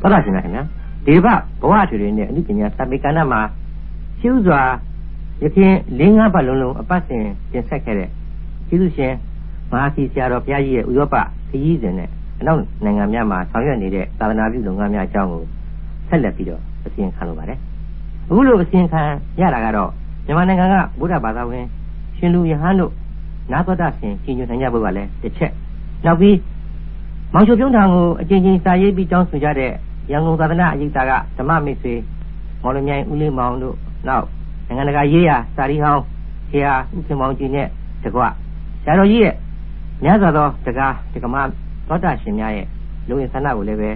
ဟုတ်ပါရှင်ဗျာခင်ဗျာဒေဝဘဝထွေတွေနဲ့အနုပညာသဗ္ဗေကဏ္ဍမှာရှုစွာယခင်၄၅ပတ်လုံးလုံးအပတ်စဉ်ပြင်ဆက်ခဲ့တဲ့ကျေးဇူးရှင်မဟာစီဆရာတော်ဘုရားကြီးရဲ့ဥရောပခရီးစဉ်နဲ့အနောက်နိုင်ငံများမှာဆောင်ရွက်နေတဲ့သာသနာပြုလုပ်ငန်းများအကြောင်းကိုဆက်လက်ပြီးတော့အစီရင်ခံလိုပါတယ်အခုလိုအစီရင်ခံရတာကတော့မြန်မာနိုင်ငံကဗုဒ္ဓဘာသာဝင်ရှင်လူယဟန်တို့နာသောတာရှင်ရှင်ညွှန်နိုင်ကြဖို့ကလည်းတစ်ချက်နောက်ပြီးမောင်ချိုပြုံးထောင်ကိုအချင်းချင်းစာရေးပြီးတောင်းဆိုကြတဲ့ ရန်ကုန်သာသနာအရေးတာကဓမ္မမိတ်ဆွေမော်လမြိုင်ဦးလေးမောင်တို့နောက်နိုင်ငံတကာရေးရာစာရီဟောင်းဆရာဦးခင်မောင်ကြီးနဲ့တကွဆရာတော်ကြီးရဲ့များစွာသောတကားတက္ကမသောတာရှင်များရဲ့လူဝင်ဆန္ဒကိုလည်းပဲ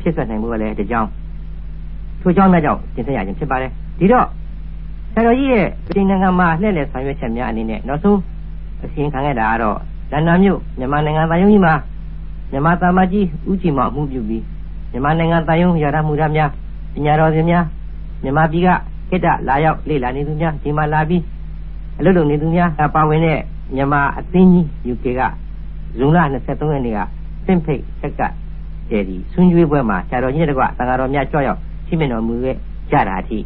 ဖြစ်ဆက်နိုင်မှုကလည်းတကြောင်ထိုကြောင့်များကြောင့်ကျင့်ဆက်ရခြင်းဖြစ်ပါတယ်ဒီတော့ဆရာတော်ကြီးရဲ့ပြည်နိုင်ငံမှာလှည့်လည်ဆောင်ရွက်ချက်များအနေနဲ့နောက်ဆုံးအစီရင်ခံခဲ့တာကတော့လန်ဒန်မြို့မြန်မာနိုင်ငံသားယုံကြီးမှာမြန်မာသားမကြီးဦးကြည်မောင်မှုပြုပြီး မြန်မာနိုင်ငံသားယုံရရမှုရများပညာတော်ရှင်များမြန်မာပြည်ကကိတ္တလာရောက်လေ့လာနေသူများဒီမှာလာပြီးအလုပ်လုပ်နေသူများပါဝင်တဲ့မြန်မာအသင်းကြီး UK ကဇွန်လ23ရက်နေ့ကစင့်ဖိတ်ဆက်ကကျယ်ဒီဆွေးနွေးပွဲမှာဆရာတော်ကြီးတကွသံဃာတော်များကြွရောက်ရှိမြင်တော်မူခဲ့ကြတာအထိ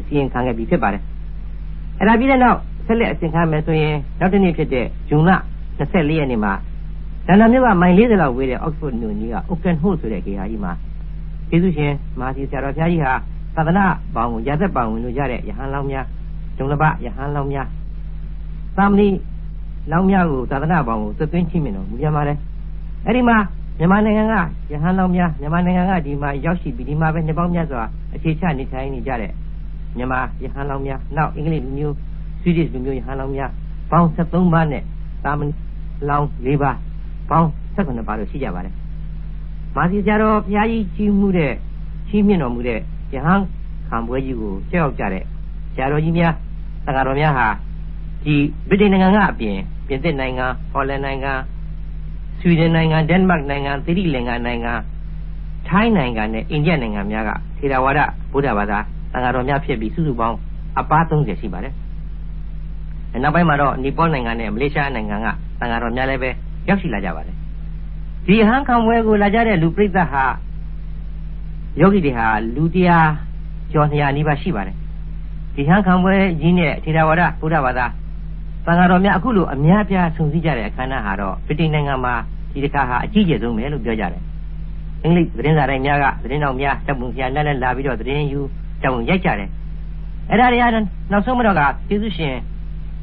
အစီရင်ခံခဲ့ပြီးဖြစ်ပါတယ်အဲ့ဒါပြီးတဲ့နောက်ဆက်လက်အစီရင်ခံမယ်ဆိုရင်နောက်တစ်နေ့ဖြစ်တဲ့ဇွန်လ24ရက်နေ့မှာ ဒန္တာမြို့ကမိုင်40လောက်ဝေးတဲ့ Oxford မြို့ကြီးက Oaken Hall ဆိုတဲ့ကေဟာကြီးမှာကျေးဇူးရှင်မာစီဆရာတော်ဘုရားကြီးဟာသာသနာပေါင်းကိုရာသက်ပေါင်းဝင်လို့ရတဲ့ယဟန်လောင်းများဂျုံလပယဟန်လောင်းများသာမဏေလောင်းများကိုသာသနာပေါင်းကိုသွတ်သွင်းချိမြင်တော်မူပြန်ပါတယ်အဲ့ဒီမှာမြန်မာနိုင်ငံကယဟန်လောင်းများမြန်မာနိုင်ငံကဒီမှာရောက်ရှိပြီးဒီမှာပဲနှစ်ပေါင်းများစွာအခြေချနေထိုင်နေကြတဲ့မြန်မာယဟန်လောင်းများနောက်အင်္ဂလိပ်လူမျိုးဆွီဒစ်လူမျိုးယဟန်လောင်းများပေါင်း73ပါးနဲ့သာမဏေလောင်း၄ပါး ပေါင်း18ပါးလို့ရှိကြပါတယ်မာစီဆရာတော်ဘုရားကြီးကြီးမှုတဲ့ကြီးမြင့်တော်မူတဲ့ယဟန်ခံပွဲကြီးကိုကြောက်ရောက်ကြတဲ့ဆရာတော်ကြီးများသံဃာတော်များဟာဒီဗြိတိန်နိုင်ငံကအပြင်ပြင်သစ်နိုင်ငံဟော်လန်နိုင်ငံဆွီဒင်နိုင်ငံဒိန်းမတ်နိုင်ငံသီရိလင်္ကာနိုင်ငံထိုင်းနိုင်ငံနဲ့အိန္ဒိယနိုင်ငံများကထေရဝါဒဗုဒ္ဓဘာသာသံဃာတော်များဖြစ်ပြီးစုစုပေါင်းအပါ30ရှိပါတယ်။နောက်ပိုင်းမှာတော့နီပေါနိုင်ငံနဲ့မလေးရှားနိုင်ငံကသံဃာတော်များလည်းပဲ ရောက်ရှိလာကြပါတယ်။ဒီဟန်ခံပွဲကိုလာကြတဲ့လူပရိသတ်ဟာယောဂီတွေဟာလူတရားကျော်200နီးပါးရှိပါတယ်ဒီဟန်ခံပွဲကြီးနဲ့ထေရဝါဒဘုရားဘာသာသံဃာတော်များအခုလိုအများပြားဆုံစည်းကြတဲ့အခမ်းအနားဟာတော့ဗြိတိန်နိုင်ငံမှာဒီတစ်ခါဟာအကြီးကျယ်ဆုံးပဲလို့ပြောကြတယ်အင်္ဂလိပ်သတင်းစာတိုင်းများကသတင်းတော်များတပ်ပုံဆရာလက်လက်လာပြီးတော့သတင်းယူတပ်ပုံရိုက်ကြတယ်အဲ့ဒါတွေကနောက်ဆုံးမတော့ကကျေးဇူးရှင်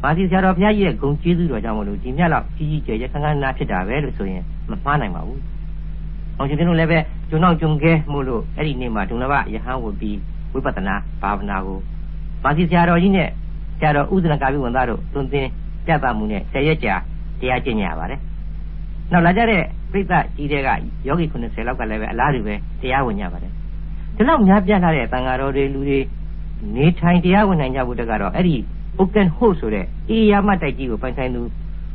မာစီဆရာတော်ဘုရားကြီးရဲ့ဂုဏ်ကျေးဇူးတော်ကြောင့်မလို့ဒီမြတ်လောက်ကြီးကြီးကျယ်ကျယ်ခန်းခန်းနာဖြစ်တာပဲလို့ဆိုရင်မမှားနိုင်ပါဘူးအောင်ရှင်တို့လည်းပဲဂျုံနောက်ဂျုံကဲမို့လို့အဲ့ဒီနေ့မှာဒုံလဘယဟန်ဝပြီးဝိပဿနာဘာဝနာကိုမာစီဆရာတော်ကြီးနဲ့ဆရာတော်ဥဒနာကာပိဝန်သားတို့သွန်သင်ပြသမှုနဲ့ဆယ်ရက်ကြာတရားကျင့်ကြရပါတယ်။နောက်လာကြတဲ့ပြိဿကြီးတဲ့ကယောဂီ90လောက်ကလည်းပဲအလားတူပဲတရားဝင်ကြပါတယ်။ဒီလောက်များပြတ်လာတဲ့တန်ဃာတော်တွေလူတွေနေထိုင်တရားဝင်နိုင်ကြဖို့တကတော့အဲ့ဒီ Open Hole ဆိုတဲ့အေးရမတိုက်ကြီးကိုပိုင်ဆိုင်သူ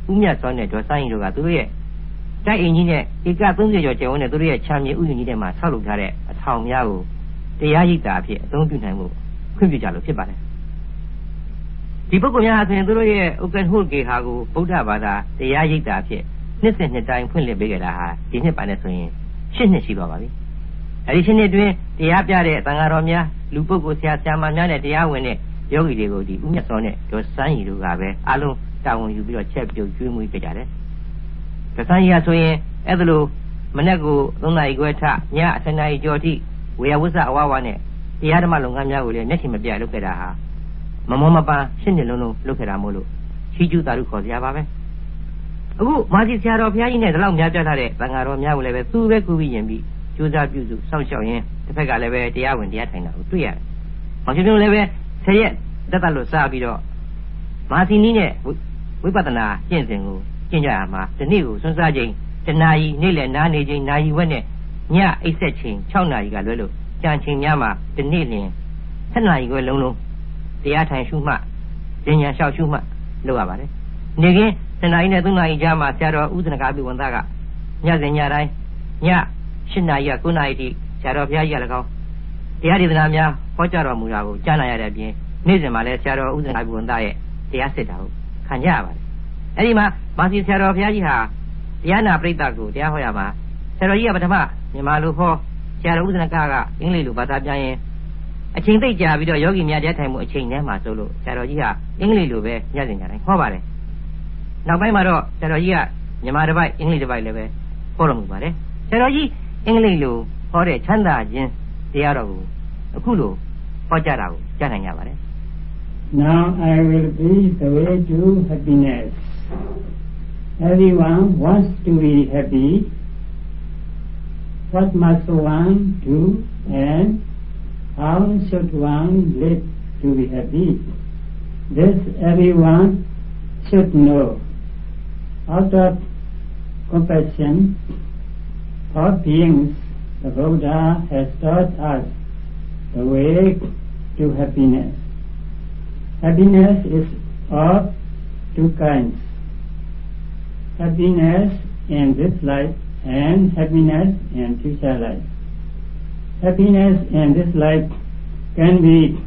ဦးမြတ်စောနဲ့ဒေါ်ဆိုင်တို့ကသူတို့ရဲ့တိုက်အင်ကြီးနဲ့ဧက30ကျော်ကျယ်ဝန်းတဲ့သူတို့ရဲ့ခြံမြေဥယျာဉ်ကြီးထဲမှာဆောက်လုပ်ထားတဲ့အထောင်များကိုတရားရိပ်တာအဖြစ်အသုံးပြုနိုင်မှုခွင့်ပြုကြလို့ဖြစ်ပါတယ်ဒီပုဂ္ဂိုလ်များအစဉ်သူတို့ရဲ့ဥက္ကဋ္ဌဟုတ်ကေဟာကိုဗုဒ္ဓဘာသာတရားရိပ်တာအဖြစ်နှစ်စဉ်နှစ်တိုင်းဖွင့်လှစ်ပေးကြတာဟာဒီနှစ်ပါနဲ့ဆိုရင်ရှစ်နှစ်ရှိသွားပါပြီအဲဒီရှစ်နှစ်တွင်တရားပြတဲ့သံဃာတော်များလူပုဂ္ဂိုလ်ဆရာဆရာမများနဲ့တရားဝင်တဲ့ ယောဂီတွေကိုဒီဥမြတ်စောနဲ့ဒေါ်စန်းရီတို့ကပဲအလုံးတာဝန်ယူပြီးတော့ချက်ပြုတ်ကျွေးမွေးကြကြတယ်။ဒသန်ကြီးကဆိုရင်အဲ့ဒါလိုမနေ့က3နာရီခွဲထည7နာရီကျော်ထိဝေယဝစ္စအဝဝနဲ့တရားဓမ္မလုပ်ငန်းများကိုလည်းမျက်ခြေမပြတ်လုပ်ခဲ့တာဟာမမောမပန်းရှင်းနေလုံးလုံးလုပ်ခဲ့တာမို့လို့ချီးကျူးသာဓုခေါ်စရာပါပဲအခုမာကြီးဆရာတော်ဘုရားကြီးနဲ့ဒီလောက်များပြတ်ထားတဲ့သံဃာတော်များကိုလည်းပဲသူပဲကူပြီးရင်ပြီးကြိုးစားပြုစုစောင့်ရှောက်ရင်းတစ်ဖက်ကလည်းပဲတရားဝင်တရားထိုင်တာကိုတွေ့ရတယ်။မောင်ရှင်တို့လည်းပဲ ဆယ်ရက်တက်တက်လို့စပြီးတော့မာစီနီးနဲ့ဝိပဿနာကျင့်စဉ်ကိုကျင့်ကြရမှာဒီနေ့ကိုစွန့်စားချိန်တနာရီနေ့လည်နားနေချိန်နာရီဝက်နဲ့ညအိပ်ဆက်ချိန်6နာရီကလွဲလို့ကြံချိန်များမှာဒီနေ့လင်7နာရီခွဲလုံးလုံးတရားထိုင်ရှုမှတ်ဉာဏ်ဉာဏ်လျှောက်ရှုမှတ်လုပ်ရပါတယ်နေကင်း7နာရီနဲ့3နာရီကြားမှာဆရာတော်ဥဒနကာပိဝန်သားကညစဉ်ညတိုင်းည7နာရီက9နာရီထိဆရာတော်ဘုရားကြီးကလည်းကောင်း တရားဒေသနာများဟောကြားတော်မူတာကိုကြားနာရတဲ့အပြင်နေ့စဉ်မှာလည်းဆရာတော်ဥဒနကာပိဝန်သားရဲ့တရားစစ်တာကိုခံကြရပါတယ်အဲဒီမှာမာစီဆရာတော်ဘုရားကြီးဟာတရားနာပရိသတ်ကိုတရားဟောရမှာဆရာတော်ကြီးကပထမမြန်မာလိုဟောဆရာတော်ဥဒနကကအင်္ဂလိပ်လိုဘာသာပြန်ရင်အချိန်သိကြပြီးတော့ယောဂီများတရားထိုင်မှုအချိန်ထဲမှာဆိုလို့ဆရာတော်ကြီးကအင်္ဂလိပ်လိုပဲညစဉ်ကြတိုင်းဟောပါတယ်နောက်ပိုင်းမှာတော့ဆရာတော်ကြီးကမြန်မာတစ်ပိုက်အင်္ဂလိပ်တစ်ပိုက်လည်းပဲဟောတော်မူပါတယ်ဆရာတော်ကြီးအင်္ဂလိပ်လိုဟောတဲ့ချမ်းသာခြင်းတရားတော်ကို အခုလိုဟောကြားတာကိုကြားနိုင်ကြပါတယ် Now I will be the way to happiness. Everyone wants to be happy. What must one do and how should one live to be happy? This everyone should know. Out of compassion for beings, the Buddha has taught us the way to happiness. Happiness is of two kinds. Happiness in this life and happiness in future life. Happiness in this life can be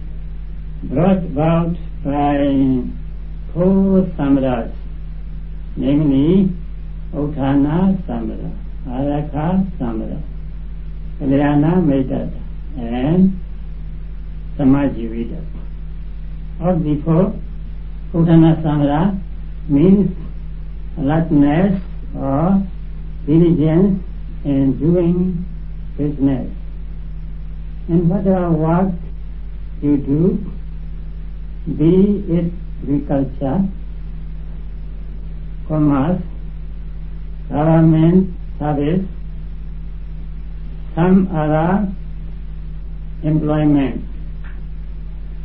brought about by four samaras, namely Uthana samara, Araka samara, Kalyana Medata, and Samajivita. Of the four, Uthana samara means alertness or diligence in doing business. And whatever work you do, be it agriculture, commerce, government service, some other employment,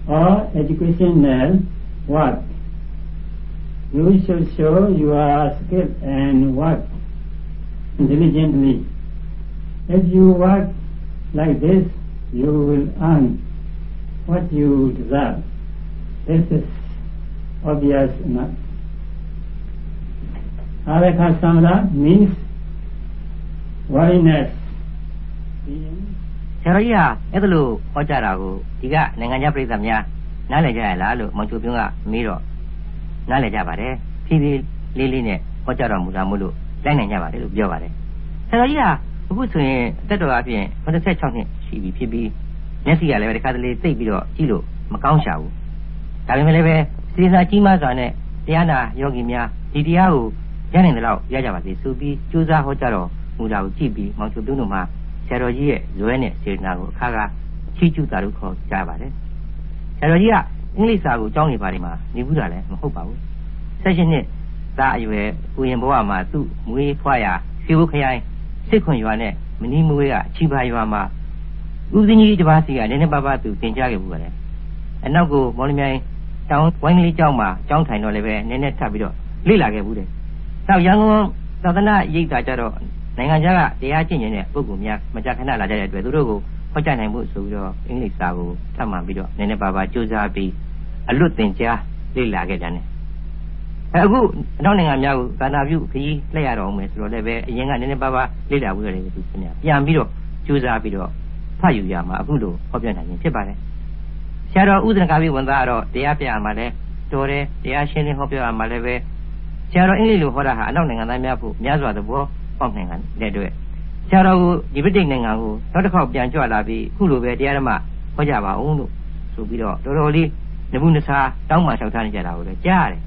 or educational work. You should show your skill and work diligently. If you work like this, you will earn what you deserve. This is obvious enough. Araka Samara means worriness. Being ဆရာတော်ကြီးဟာအဲ့ဒါလို့ဟောကြားတာကိုဒီကနိုင်ငံခြားပြည်သက်များနားလည်ကြရလားလို့မောင်ချိုပြုံးကမေးတော့နားလည်ကြပါတယ်ဖြည်းဖြည်းလေးလေးနဲ့ဟောကြားတော်မူတာမို့လို့လိုက်နိုင်ကြပါတယ်လို့ပြောပါတယ်ဆရာတော်ကြီးကအခုဆိုရင်အသက်တော်အပြင်86နှစ်ရှိပြီဖြစ်ပြီးမျက်စိကလည်းပဲတစ်ခါတလေသိပ်ပြီးတော့ကြည့်လို့မကောင်းရှာဘူးဒါပေမဲ့လည်းပဲစေစာကြီးမားစွာနဲ့တရားနာယောဂီများဒီတရားကိုရနိုင်တဲ့လောက်ရကြပါစေဆိုပြီးကြိုးစားဟောကြားတော်မူတာကိုကြည့်ပြီးမောင်ချိုပြုံးတို့မှာ ဆရာတော်ကြီးရဲ့ဇွဲနဲ့စေတနာကိုအခါကချီးကျူးတာလို့ခေါ်ကြပါတယ်ဆရာတော်ကြီးကအင်္ဂလိပ်စာကိုကျောင်းနေပါလိမ့်မှာနေဘူးတာလည်းမဟုတ်ပါဘူးဆက်ရှင်နှစ်သားအရွယ်ကိုရင်ဘဝမှာသူ့မွေးဖွားရာစီဘုခရိုင်စစ်ခွန်ရွာနဲ့မနီမွေးကချီပါရွာမှာဦးစင်းကြီးတစ်ပါးစီကနည်းနည်းပါးပါးသူတင်ကြခဲ့ဘူးပါတယ်အနောက်ကိုမော်လမြိုင်တောင်ဝိုင်းကလေးကျောင်းမှာကျောင်းထိုင်တော့လည်းပဲနည်းနည်းထပ်ပြီးတော့လေ့လာခဲ့ဘူးတယ်နောက်ရန်ကုန်သာသနာရိပ်သာကြတော့ နိုင်ငံခြားကတရားကျင့်ကြတဲ့ပုဂ္ဂိုလ်များမကြာခဏလာကြတဲ့အတွက်သူတို့ကိုဟောကြားနိုင်ဖို့ဆိုပြီးတော့အင်္ဂလိပ်စာကိုထပ်မှန်ပြီးတော့နည်းနည်းပါးပါးကြိုးစားပြီးအလွတ်သင်ကြားလေ့လာခဲ့ကြတယ်အဲအခုအနောက်နိုင်ငံများကိုသာနာပြုခကြီးလက်ရတော်မယ်ဆိုတော့လည်းပဲအရင်ကနည်းနည်းပါးပါးလေ့လာဖို့ရတယ်သူခင်ဗျာပြန်ပြီးတော့ကြိုးစားပြီးတော့ဖတ်ယူရမှာအခုလိုဟောပြနိုင်ခြင်းဖြစ်ပါတယ်ဆရာတော်ဥဒနကာပိဝန်သားကတော့တရားပြရမှာလဲတော်တယ်တရားရှင်းလင်းဟောပြရမှာလည်းပဲဆရာတော်အင်္ဂလိပ်လိုဟောတာဟာအနောက်နိုင်ငံသားများဖို့များစွာသဘော ပေါက်နိုင်ငံတဲ့အတွက်ဆရာတော်ကိုဒီဗြိတိန်နိုင်ငံကိုနောက်တစ်ခေါက်ပြန်ကြွလာပြီးအခုလိုပဲတရားဓမ္မဟောကြပါအောင်လို့ဆိုပြီးတော့တော်တော်လေးနဘူးနစာတောင်းမှလျှောက်ထားနေကြတာကိုလည်းကြားရတယ်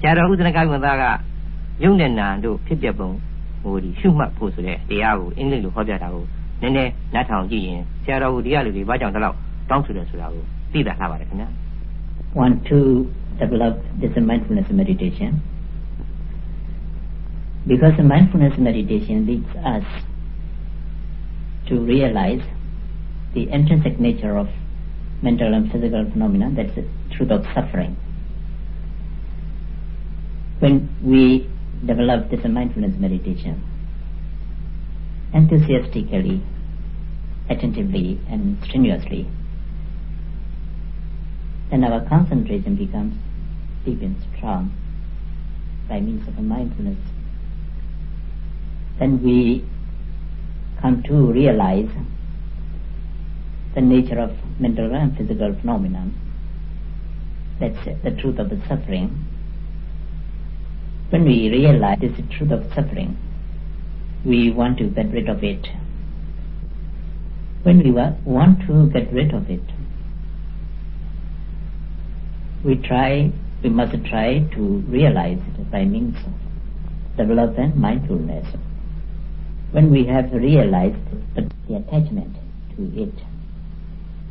ဆရာတော်ဥဒနကာပိဝန်သားကယုံနဲ့နာတို့ဖြစ်ပျက်ပုံဟိုဒီရှုမှတ်ဖို့ဆိုတဲ့တရားကိုအင်္ဂလိပ်လိုဟောပြတာကိုနည်းနည်းနားထောင်ကြည့်ရင်ဆရာတော်ကဒီကလူတွေဘာကြောင့်ဒီလောက်တောင်းဆိုတယ်ဆိုတာကိုသိတာထားပါတယ်ခင်ဗျာ want to develop this mindfulness meditation because the mindfulness meditation leads us to realize the intrinsic nature of mental and physical phenomena, that's the truth of suffering. When we develop this mindfulness meditation, enthusiastically, attentively, and strenuously, then our concentration becomes deep and strong by means of mindfulness. Then we come to realize the nature of mental and physical phenomena. That's the truth of the suffering. When we realize this truth of suffering, we want to get rid of it. when we want to get rid of it, we try, we must try to realize it by means of development mindfulness When we have realized the, the attachment to it,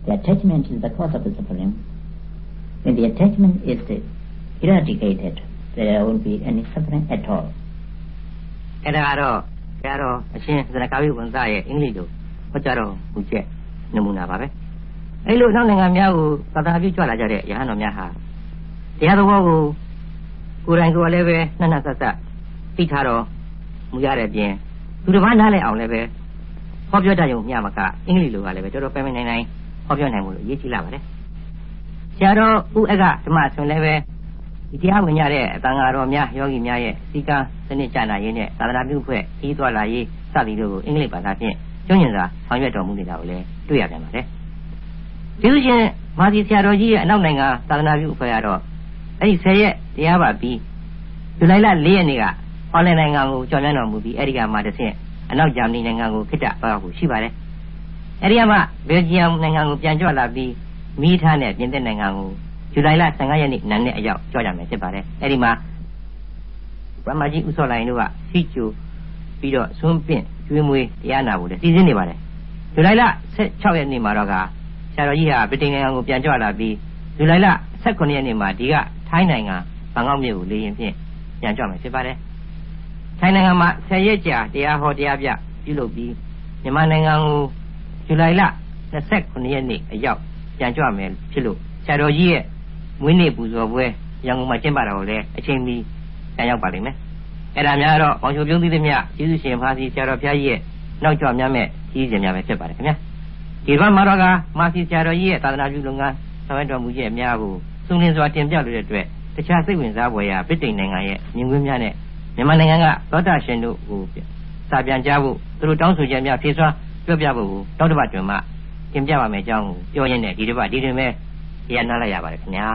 the attachment is the cause of the suffering. When the attachment is eradicated, there won't be any suffering at all. အဲ့ဒါကတော့ဆရာတော်အရှင်သရကာဝိဝန်သားရဲ့အင်္ဂလိပ်လိုဟောကြားတော်မူချက်နမူနာပါပဲအဲ့လိုနောက်နိုင်ငံများကိုသာသနာပြုကြွလာကြတဲ့ရဟန်းတော်များဟာတရားတော်ကိုကိုယ်တိုင်ကိုယ်လည်းပဲနှက်နှက်ဆက်ဆက်သိထားတော်မူရတဲ့ပြင် သူတစ်ပါးနားလည်အောင်လည်းပဲဟောပြောတတ်ရုံမျှမကအင်္ဂလိပ်လိုကလည်းပဲတော်တော်ပဲမနိုင်နိုင်ဟောပြောနိုင်မှုလို့အရေးကြီးလာပါတယ်ဆရာတော်ဦးအကဓမ္မဆွန်လည်းပဲဒီတရားဝင်ရတဲ့အတန်ဃာတော်များယောဂီများရဲ့စီကံစနစ်ကြနာရေးနဲ့သာသနာပြုဖွဲ့ပြီးသွားလာရေးစသည်တို့ကိုအင်္ဂလိပ်ဘာသာဖြင့်ကျွမ်းကျင်စွာဆောင်ရွက်တော်မူနေတာကိုလည်းတွေ့ရပြန်ပါတယ်။ဒီလိုချင်းမာစီဆရာတော်ကြီးရဲ့အနောက်နိုင်ငံသာသနာပြုအဖွဲ့ကတော့အဲ့ဒီ10ရက်တရားပါပြီးဇူလိုင်လ4ရက်နေ့က ဟောလန်နိုင်ငံကိုကြော်မြန်းတော်မူပြီးအဲ့ဒီကမှတစ်ဆင့်အနောက်ဂျာမနီနိုင်ငံကိုခိတ္တသွားဖို့ရှိပါတယ်။အဲ့ဒီကမှဘယ်လ်ဂျီယံနိုင်ငံကိုပြန်ကြွလာပြီးမိထားနဲ့ပြင်သစ်နိုင်ငံကိုဇူလိုင်လ15ရက်နေ့နန်းနဲ့အရောက်ကြွကြမယ်ဖြစ်ပါတယ်။အဲ့ဒီမှာဗမာကြီးဥစောလိုင်တို့ကစီကျူပြီးတော့ဆွန်းပင့်ကျွေးမွေးတရားနာဖို့လည်းစီစဉ်နေပါတယ်ဇူလိုင်လ16ရက်နေ့မှာတော့ကဆရာတော်ကြီးဟာဗြိတိန်နိုင်ငံကိုပြန်ကြွလာပြီးဇူလိုင်လ18ရက်နေ့မှာဒီကထိုင်းနိုင်ငံဘန်ကောက်မြို့ကိုလေရင်ဖြင့်ပြန်ကြွမယ်ဖြစ်ပါတယ် ထိုင်းနိုင်ငံမှာ10ရက်ကြာတရားဟောတရားပြပြုလုပ်ပြီးမြန်မာနိုင်ငံကိုဇူလိုင်လ29ရက်နေ့အရောက်ပြန်ကြွမယ်ဖြစ်လို့ဆရာတော်ကြီးရဲ့မွေးနေ့ပူဇော်ပွဲရန်ကုန်မှာကျင်းပတာကိုလည်းအချိန်မီပြန်ရောက်ပါလိမ့်မယ်အဲ့ဒါများတော့အောင်ချိုပြုံးသီးသမျှကျေးဇူးရှင်ဖာစီဆရာတော်ဘုရားကြီးရဲ့နောက်ကျော်များမဲ့ကြီးစဉ်များပဲဖြစ်ပါတယ်ခင်ဗျာဒီဘက်မှာတော့ကမာစီဆရာတော်ကြီးရဲ့သာသနာပြုလုပ်ငန်းဆောင်ရွက်တော်မူခြင်းအများကိုစုံလင်စွာတင်ပြလိုတဲ့အတွက်တခြားစိတ်ဝင်စားဖွယ်ရာဗြိတိန်နိုင်ငံရဲ့မြင်ကွင်းများနဲ့ မြန်မာနိုင်ငံကသောတာရှင်တို့ကိုစာပြန်ကြားဖို့သူတို့တောင်းဆိုချက်များဖြည့်စွာပြောပြဖို့ကိုတောက်တပတ်တွင်မှတင်ပြပါမယ်အကြောင်းကိုပြောရင်းနဲ့ဒီတစ်ပတ်ဒီတွင်ပဲရနာလိုက်ရပါတယ်ခင်ဗျာ